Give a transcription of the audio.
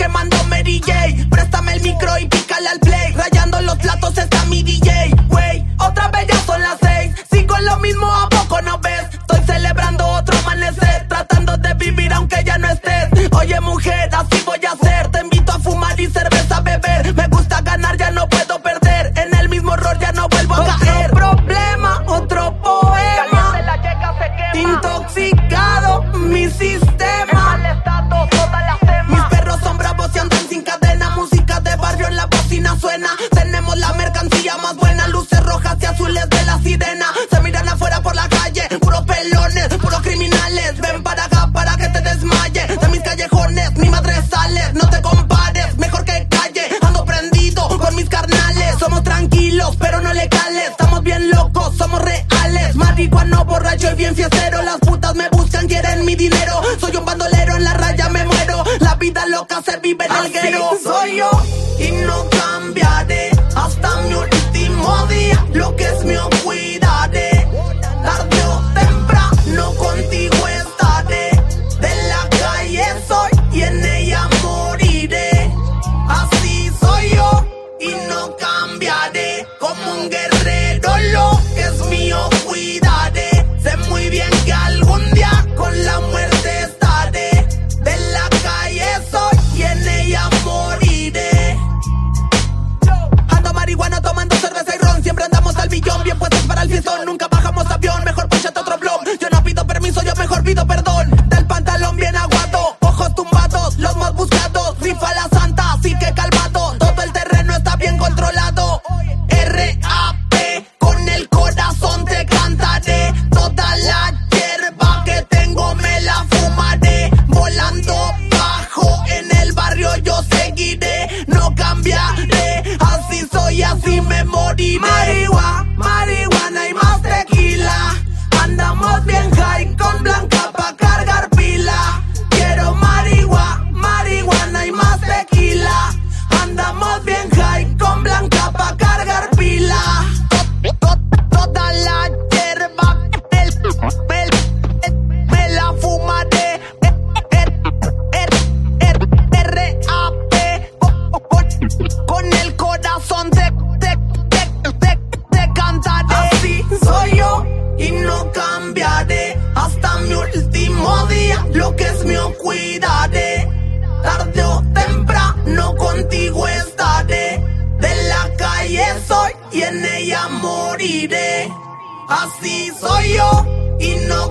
que mandó Mary J. Préstame el Somos tranquilos, pero no legales. Estamos bien locos, somos reales. Marihuano, borracho y bien fiestero. Las putas me buscan, quieren mi dinero. Soy un bandolero, en la raya me muero. La vida loca se vive en el guero. Soy yo. perdón. Así soy yo y no